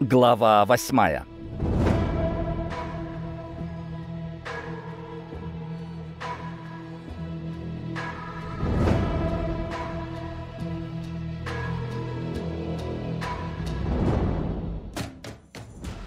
Глава восьмая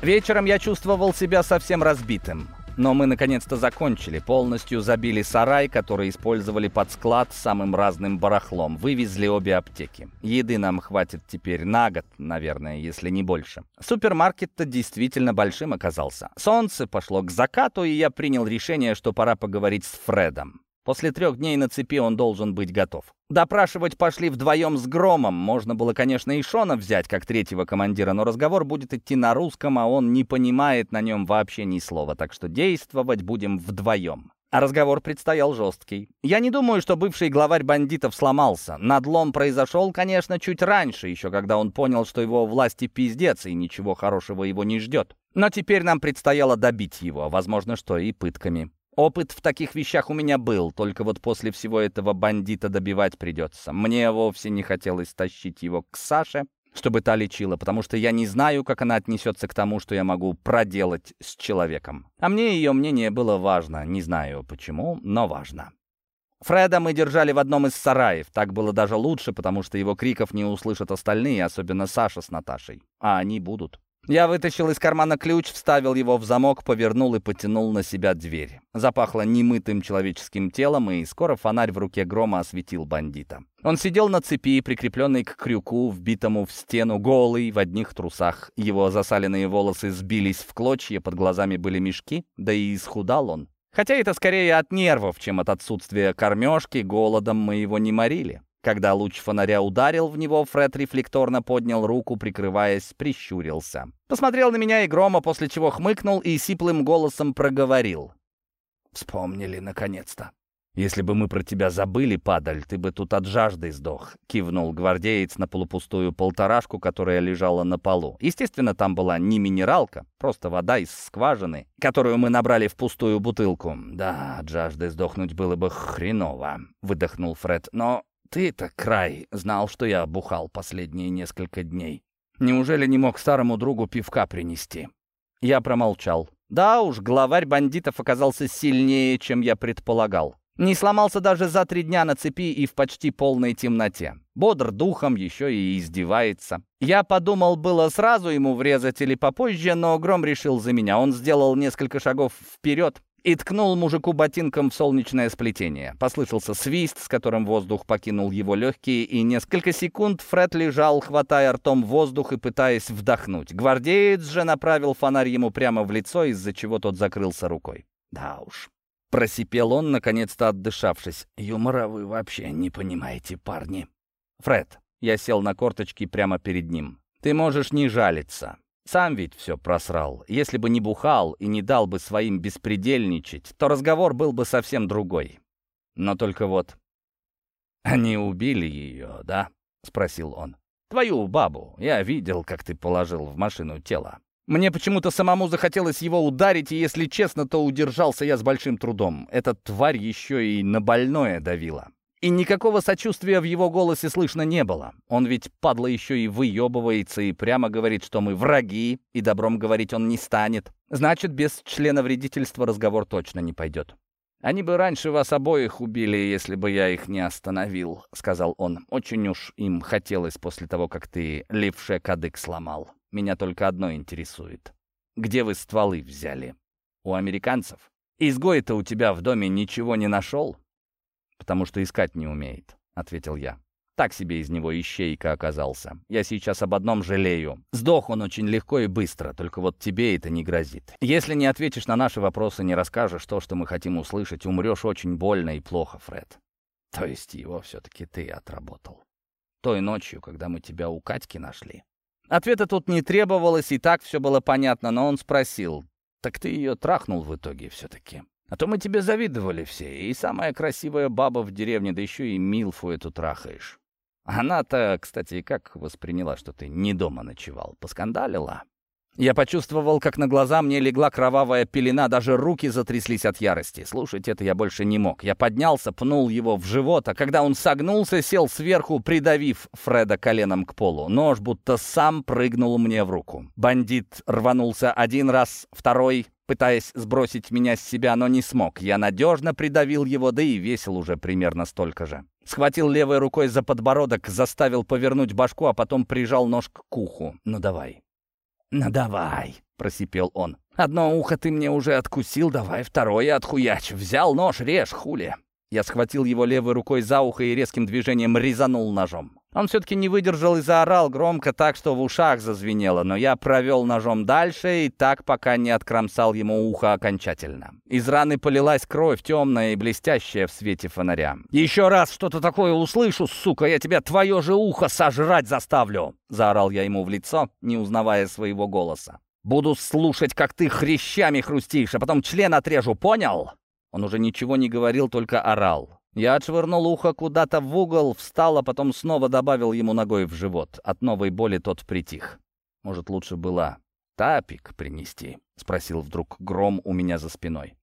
Вечером я чувствовал себя совсем разбитым. Но мы наконец-то закончили. Полностью забили сарай, который использовали под склад с самым разным барахлом. Вывезли обе аптеки. Еды нам хватит теперь на год, наверное, если не больше. Супермаркет-то действительно большим оказался. Солнце пошло к закату, и я принял решение, что пора поговорить с Фредом. После трех дней на цепи он должен быть готов. Допрашивать пошли вдвоем с Громом. Можно было, конечно, и Шона взять как третьего командира, но разговор будет идти на русском, а он не понимает на нем вообще ни слова, так что действовать будем вдвоем. А разговор предстоял жесткий. Я не думаю, что бывший главарь бандитов сломался. Надлом произошел, конечно, чуть раньше, еще когда он понял, что его власти пиздец, и ничего хорошего его не ждет. Но теперь нам предстояло добить его, возможно, что и пытками. Опыт в таких вещах у меня был, только вот после всего этого бандита добивать придется. Мне вовсе не хотелось тащить его к Саше, чтобы та лечила, потому что я не знаю, как она отнесется к тому, что я могу проделать с человеком. А мне ее мнение было важно, не знаю почему, но важно. Фреда мы держали в одном из сараев. Так было даже лучше, потому что его криков не услышат остальные, особенно Саша с Наташей. А они будут. Я вытащил из кармана ключ, вставил его в замок, повернул и потянул на себя дверь. Запахло немытым человеческим телом, и скоро фонарь в руке грома осветил бандита. Он сидел на цепи, прикрепленной к крюку, вбитому в стену, голый, в одних трусах. Его засаленные волосы сбились в клочья, под глазами были мешки, да и исхудал он. Хотя это скорее от нервов, чем от отсутствия кормежки, голодом мы его не морили. Когда луч фонаря ударил в него, Фред рефлекторно поднял руку, прикрываясь, прищурился. Посмотрел на меня и грома, после чего хмыкнул и сиплым голосом проговорил. «Вспомнили, наконец-то. Если бы мы про тебя забыли, падаль, ты бы тут от жажды сдох», — кивнул гвардеец на полупустую полторашку, которая лежала на полу. Естественно, там была не минералка, просто вода из скважины, которую мы набрали в пустую бутылку. «Да, от жажды сдохнуть было бы хреново», — выдохнул Фред, «но ты-то, край, знал, что я бухал последние несколько дней. Неужели не мог старому другу пивка принести? Я промолчал. Да уж, главарь бандитов оказался сильнее, чем я предполагал. Не сломался даже за три дня на цепи и в почти полной темноте. Бодр духом еще и издевается. Я подумал было сразу ему врезать или попозже, но Гром решил за меня. Он сделал несколько шагов вперед, и ткнул мужику ботинком в солнечное сплетение. Послышался свист, с которым воздух покинул его легкие, и несколько секунд Фред лежал, хватая ртом воздух и пытаясь вдохнуть. Гвардеец же направил фонарь ему прямо в лицо, из-за чего тот закрылся рукой. Да уж. Просипел он, наконец-то отдышавшись. «Юмора вы вообще не понимаете, парни». «Фред». Я сел на корточки прямо перед ним. «Ты можешь не жалиться. Сам ведь все просрал. Если бы не бухал и не дал бы своим беспредельничать, то разговор был бы совсем другой. Но только вот... «Они убили ее, да?» — спросил он. «Твою бабу. Я видел, как ты положил в машину тело. Мне почему-то самому захотелось его ударить, и, если честно, то удержался я с большим трудом. Эта тварь еще и на больное давила. И никакого сочувствия в его голосе слышно не было. Он ведь, падла, еще и выебывается и прямо говорит, что мы враги, и добром говорить он не станет. Значит, без члена вредительства разговор точно не пойдет. «Они бы раньше вас обоих убили, если бы я их не остановил», — сказал он. «Очень уж им хотелось после того, как ты левше кадык сломал. Меня только одно интересует. Где вы стволы взяли? У американцев? Изгой-то у тебя в доме ничего не нашел?» «Потому что искать не умеет», — ответил я. Так себе из него ищейка оказался. Я сейчас об одном жалею. Сдох он очень легко и быстро, только вот тебе это не грозит. Если не ответишь на наши вопросы, не расскажешь то, что мы хотим услышать, умрешь очень больно и плохо, Фред. То есть его все-таки ты отработал. Той ночью, когда мы тебя у Катьки нашли. Ответа тут не требовалось, и так все было понятно, но он спросил, «Так ты ее трахнул в итоге все-таки?» А то мы тебе завидовали все, и самая красивая баба в деревне, да еще и Милфу эту трахаешь. Она-то, кстати, как восприняла, что ты не дома ночевал? Поскандалила? Я почувствовал, как на глаза мне легла кровавая пелена, даже руки затряслись от ярости. Слушать это я больше не мог. Я поднялся, пнул его в живот, а когда он согнулся, сел сверху, придавив Фреда коленом к полу. Нож будто сам прыгнул мне в руку. Бандит рванулся один раз, второй, пытаясь сбросить меня с себя, но не смог. Я надежно придавил его, да и весил уже примерно столько же. Схватил левой рукой за подбородок, заставил повернуть башку, а потом прижал нож к уху. «Ну давай, «Ну давай», — просипел он. «Одно ухо ты мне уже откусил, давай второе отхуяч. Взял нож, режь, хули». Я схватил его левой рукой за ухо и резким движением резанул ножом. Он все-таки не выдержал и заорал громко так, что в ушах зазвенело, но я провел ножом дальше и так, пока не откромсал ему ухо окончательно. Из раны полилась кровь, темная и блестящая в свете фонаря. «Еще раз что-то такое услышу, сука, я тебя твое же ухо сожрать заставлю!» Заорал я ему в лицо, не узнавая своего голоса. «Буду слушать, как ты хрящами хрустишь, а потом член отрежу, понял?» Он уже ничего не говорил, только орал. Я отшвырнул ухо куда-то в угол, встал, а потом снова добавил ему ногой в живот. От новой боли тот притих. Может, лучше было тапик принести? Спросил вдруг гром у меня за спиной.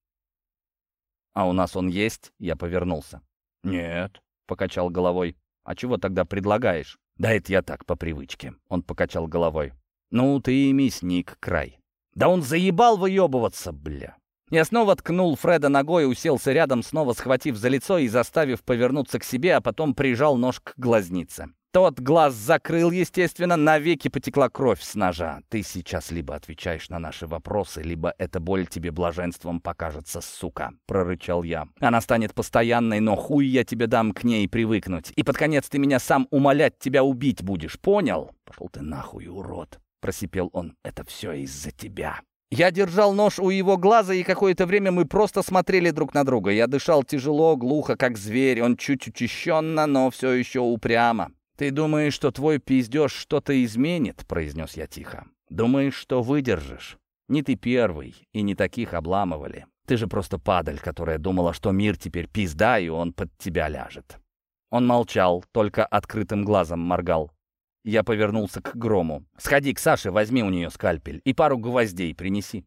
«А у нас он есть?» Я повернулся. «Нет», — покачал головой. «А чего тогда предлагаешь?» «Да это я так, по привычке». Он покачал головой. «Ну, ты и мясник, край». «Да он заебал выебываться, бля!» Я снова ткнул Фреда ногой, уселся рядом, снова схватив за лицо и заставив повернуться к себе, а потом прижал нож к глазнице. Тот глаз закрыл, естественно, навеки потекла кровь с ножа. Ты сейчас либо отвечаешь на наши вопросы, либо эта боль тебе блаженством покажется, сука, прорычал я. Она станет постоянной, но хуй я тебе дам к ней привыкнуть. И под конец ты меня сам умолять тебя убить будешь, понял? Пошел ты нахуй, урод, просипел он. Это все из-за тебя. Я держал нож у его глаза, и какое-то время мы просто смотрели друг на друга. Я дышал тяжело, глухо, как зверь. Он чуть учащенно, но все еще упрямо. «Ты думаешь, что твой пиздеж что-то изменит?» — произнес я тихо. «Думаешь, что выдержишь? Не ты первый, и не таких обламывали. Ты же просто падаль, которая думала, что мир теперь пизда, и он под тебя ляжет». Он молчал, только открытым глазом моргал. Я повернулся к Грому. «Сходи к Саше, возьми у нее скальпель и пару гвоздей принеси.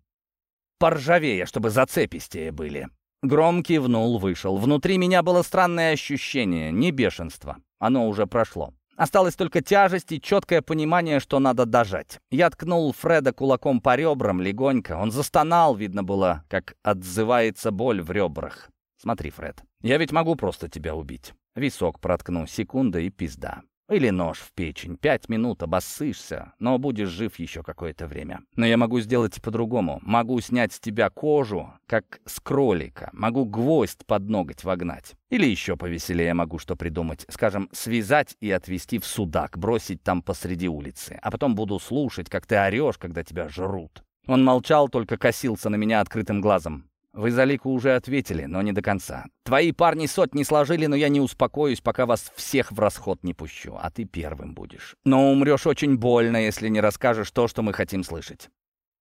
Поржавее, чтобы зацепистее были». Гром кивнул, вышел. Внутри меня было странное ощущение, не бешенство. Оно уже прошло. Осталось только тяжесть и четкое понимание, что надо дожать. Я ткнул Фреда кулаком по ребрам легонько. Он застонал, видно было, как отзывается боль в ребрах. «Смотри, Фред, я ведь могу просто тебя убить. Висок проткну, секунда и пизда. Или нож в печень. Пять минут обоссышься, но будешь жив еще какое-то время. Но я могу сделать по-другому. Могу снять с тебя кожу, как с кролика. Могу гвоздь под ноготь вогнать. Или еще повеселее могу что придумать. Скажем, связать и отвезти в судак, бросить там посреди улицы. А потом буду слушать, как ты орешь, когда тебя жрут. Он молчал, только косился на меня открытым глазом. Вы за Лику уже ответили, но не до конца. Твои парни сотни сложили, но я не успокоюсь, пока вас всех в расход не пущу, а ты первым будешь. Но умрешь очень больно, если не расскажешь то, что мы хотим слышать».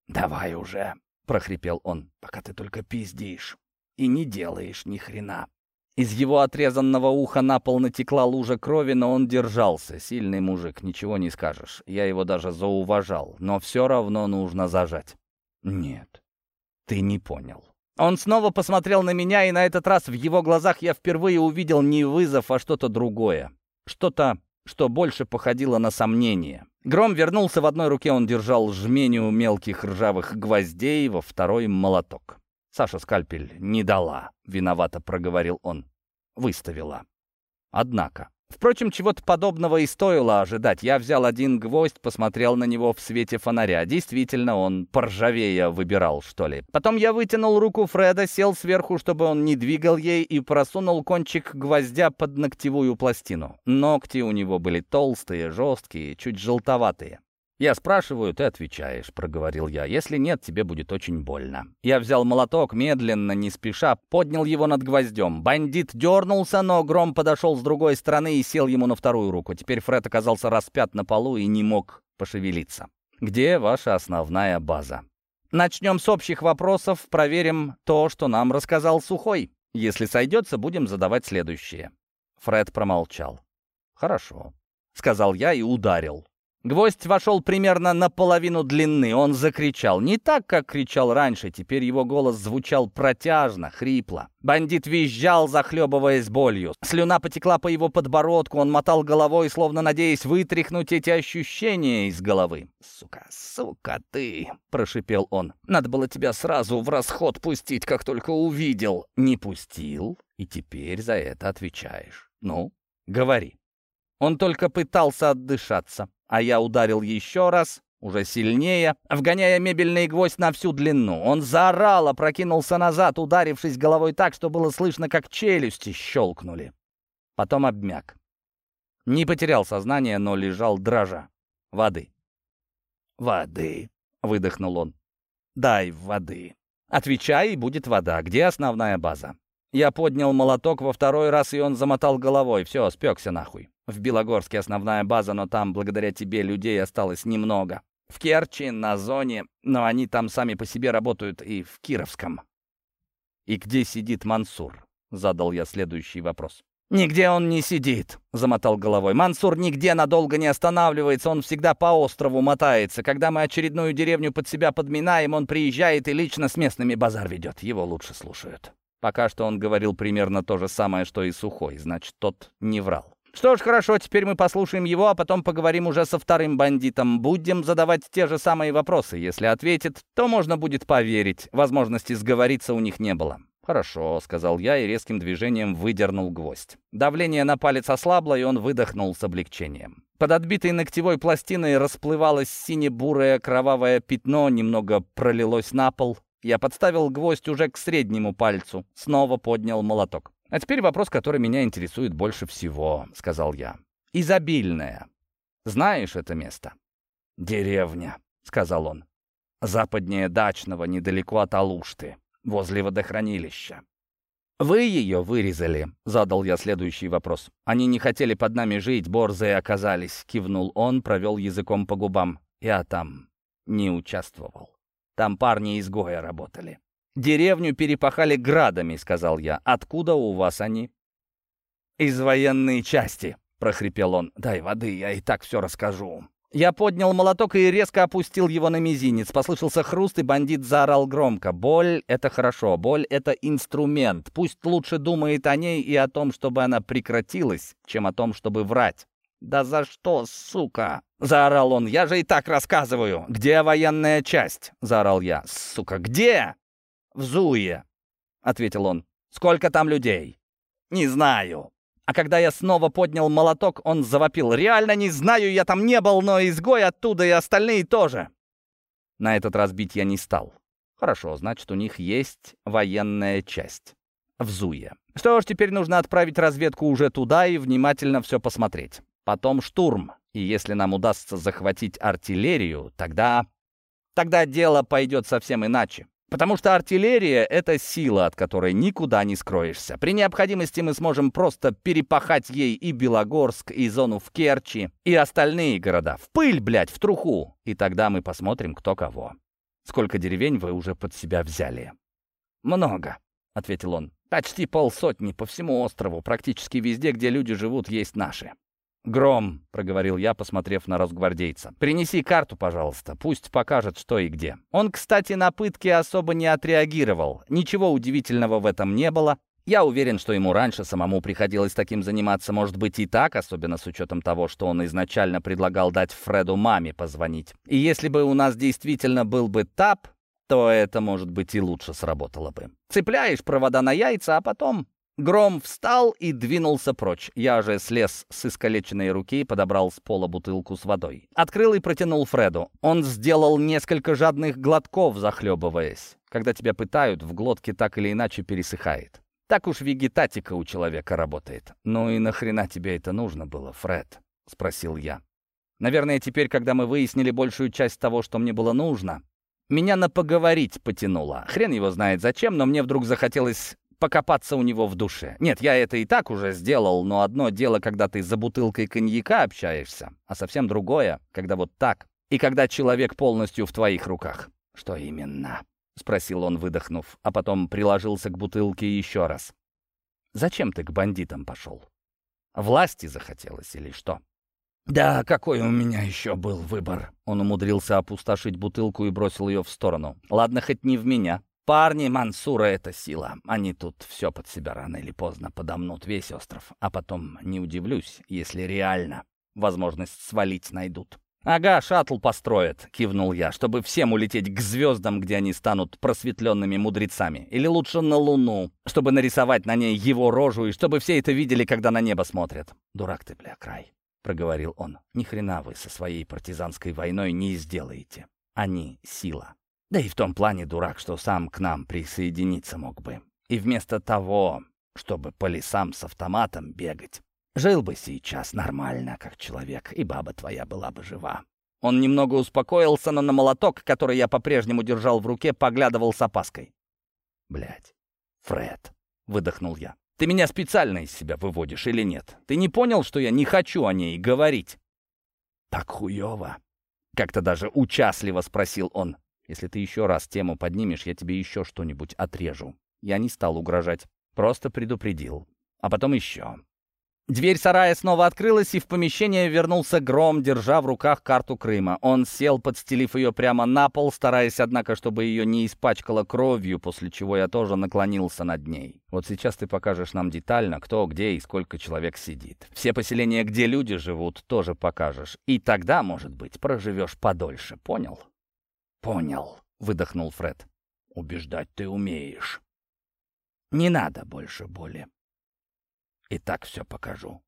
«Давай уже», — прохрипел он, — «пока ты только пиздишь и не делаешь ни хрена». Из его отрезанного уха на пол натекла лужа крови, но он держался. Сильный мужик, ничего не скажешь. Я его даже зауважал, но все равно нужно зажать. «Нет, ты не понял». Он снова посмотрел на меня, и на этот раз в его глазах я впервые увидел не вызов, а что-то другое. Что-то, что больше походило на сомнение. Гром вернулся, в одной руке он держал жменю мелких ржавых гвоздей, во второй — молоток. «Саша скальпель не дала», — виновато проговорил он. «Выставила». Однако... Впрочем, чего-то подобного и стоило ожидать. Я взял один гвоздь, посмотрел на него в свете фонаря. Действительно, он поржавея выбирал, что ли. Потом я вытянул руку Фреда, сел сверху, чтобы он не двигал ей, и просунул кончик гвоздя под ногтевую пластину. Ногти у него были толстые, жесткие, чуть желтоватые. «Я спрашиваю, ты отвечаешь», — проговорил я. «Если нет, тебе будет очень больно». Я взял молоток, медленно, не спеша, поднял его над гвоздем. Бандит дернулся, но Гром подошел с другой стороны и сел ему на вторую руку. Теперь Фред оказался распят на полу и не мог пошевелиться. «Где ваша основная база?» «Начнем с общих вопросов, проверим то, что нам рассказал Сухой. Если сойдется, будем задавать следующие». Фред промолчал. «Хорошо», — сказал я и ударил. Гвоздь вошел примерно наполовину длины. Он закричал. Не так, как кричал раньше. Теперь его голос звучал протяжно, хрипло. Бандит визжал, захлебываясь болью. Слюна потекла по его подбородку. Он мотал головой, словно надеясь вытряхнуть эти ощущения из головы. «Сука, сука ты!» — прошипел он. «Надо было тебя сразу в расход пустить, как только увидел». «Не пустил, и теперь за это отвечаешь. Ну, говори». Он только пытался отдышаться а я ударил еще раз, уже сильнее, вгоняя мебельный гвоздь на всю длину. Он заорал, опрокинулся назад, ударившись головой так, что было слышно, как челюсти щелкнули. Потом обмяк. Не потерял сознание, но лежал дрожа. Воды. «Воды», — выдохнул он. «Дай воды». «Отвечай, и будет вода. Где основная база?» Я поднял молоток во второй раз, и он замотал головой. Все, спекся нахуй. В Белогорске основная база, но там, благодаря тебе, людей осталось немного. В Керчи, на зоне, но они там сами по себе работают и в Кировском. «И где сидит Мансур?» — задал я следующий вопрос. «Нигде он не сидит», — замотал головой. «Мансур нигде надолго не останавливается, он всегда по острову мотается. Когда мы очередную деревню под себя подминаем, он приезжает и лично с местными базар ведет. Его лучше слушают». Пока что он говорил примерно то же самое, что и Сухой, значит, тот не врал. Что ж, хорошо, теперь мы послушаем его, а потом поговорим уже со вторым бандитом. Будем задавать те же самые вопросы. Если ответит, то можно будет поверить. Возможности сговориться у них не было. «Хорошо», — сказал я и резким движением выдернул гвоздь. Давление на палец ослабло, и он выдохнул с облегчением. Под отбитой ногтевой пластиной расплывалось сине-бурое кровавое пятно, немного пролилось на пол. Я подставил гвоздь уже к среднему пальцу, снова поднял молоток. «А теперь вопрос, который меня интересует больше всего», — сказал я. «Изобильное. Знаешь это место?» «Деревня», — сказал он. «Западнее Дачного, недалеко от Алушты, возле водохранилища». «Вы ее вырезали?» — задал я следующий вопрос. «Они не хотели под нами жить, борзые оказались», — кивнул он, провел языком по губам. «Я там не участвовал. Там парни из Гоя работали». «Деревню перепахали градами», — сказал я. «Откуда у вас они?» «Из военной части», — прохрипел он. «Дай воды, я и так все расскажу». Я поднял молоток и резко опустил его на мизинец. Послышался хруст, и бандит заорал громко. «Боль — это хорошо. Боль — это инструмент. Пусть лучше думает о ней и о том, чтобы она прекратилась, чем о том, чтобы врать». «Да за что, сука?» — заорал он. «Я же и так рассказываю». «Где военная часть?» — заорал я. «Сука, где?» «В Зуе», — ответил он. «Сколько там людей?» «Не знаю». А когда я снова поднял молоток, он завопил. «Реально не знаю, я там не был, но изгой оттуда и остальные тоже». На этот раз бить я не стал. Хорошо, значит, у них есть военная часть. В Зуе. Что ж, теперь нужно отправить разведку уже туда и внимательно все посмотреть. Потом штурм. И если нам удастся захватить артиллерию, тогда... Тогда дело пойдет совсем иначе. Потому что артиллерия — это сила, от которой никуда не скроешься. При необходимости мы сможем просто перепахать ей и Белогорск, и зону в Керчи, и остальные города. В пыль, блядь, в труху. И тогда мы посмотрим, кто кого. Сколько деревень вы уже под себя взяли? Много, — ответил он. Почти полсотни по всему острову. Практически везде, где люди живут, есть наши. «Гром», — проговорил я, посмотрев на разгвардейца, — «принеси карту, пожалуйста, пусть покажет, что и где». Он, кстати, на пытки особо не отреагировал. Ничего удивительного в этом не было. Я уверен, что ему раньше самому приходилось таким заниматься, может быть и так, особенно с учетом того, что он изначально предлагал дать Фреду маме позвонить. И если бы у нас действительно был бы ТАП, то это, может быть, и лучше сработало бы. Цепляешь провода на яйца, а потом Гром встал и двинулся прочь. Я же слез с искалеченной руки и подобрал с пола бутылку с водой. Открыл и протянул Фреду. Он сделал несколько жадных глотков, захлебываясь. Когда тебя пытают, в глотке так или иначе пересыхает. Так уж вегетатика у человека работает. «Ну и нахрена тебе это нужно было, Фред?» — спросил я. Наверное, теперь, когда мы выяснили большую часть того, что мне было нужно, меня на поговорить потянуло. Хрен его знает зачем, но мне вдруг захотелось покопаться у него в душе. Нет, я это и так уже сделал, но одно дело, когда ты за бутылкой коньяка общаешься, а совсем другое, когда вот так, и когда человек полностью в твоих руках. Что именно? — спросил он, выдохнув, а потом приложился к бутылке еще раз. «Зачем ты к бандитам пошел? Власти захотелось или что?» «Да, какой у меня еще был выбор?» Он умудрился опустошить бутылку и бросил ее в сторону. «Ладно, хоть не в меня. Парни Мансура — это сила. Они тут все под себя рано или поздно подомнут весь остров. А потом не удивлюсь, если реально возможность свалить найдут». «Ага, шаттл построят», — кивнул я, «чтобы всем улететь к звездам, где они станут просветленными мудрецами. Или лучше на Луну, чтобы нарисовать на ней его рожу, и чтобы все это видели, когда на небо смотрят. Дурак ты, бля, край. — проговорил он. «Ни хрена вы со своей партизанской войной не сделаете. Они — сила. Да и в том плане дурак, что сам к нам присоединиться мог бы. И вместо того, чтобы по лесам с автоматом бегать, жил бы сейчас нормально, как человек, и баба твоя была бы жива». Он немного успокоился, но на молоток, который я по-прежнему держал в руке, поглядывал с опаской. Блять, Фред», — выдохнул я. Ты меня специально из себя выводишь или нет? Ты не понял, что я не хочу о ней говорить?» «Так хуёво!» — как-то даже участливо спросил он. «Если ты еще раз тему поднимешь, я тебе еще что-нибудь отрежу». Я не стал угрожать, просто предупредил. А потом еще. Дверь сарая снова открылась, и в помещение вернулся Гром, держа в руках карту Крыма. Он сел, подстелив ее прямо на пол, стараясь, однако, чтобы ее не испачкало кровью, после чего я тоже наклонился над ней. Вот сейчас ты покажешь нам детально, кто, где и сколько человек сидит. Все поселения, где люди живут, тоже покажешь. И тогда, может быть, проживешь подольше. Понял? Понял, выдохнул Фред. Убеждать ты умеешь. Не надо больше боли. И так все покажу.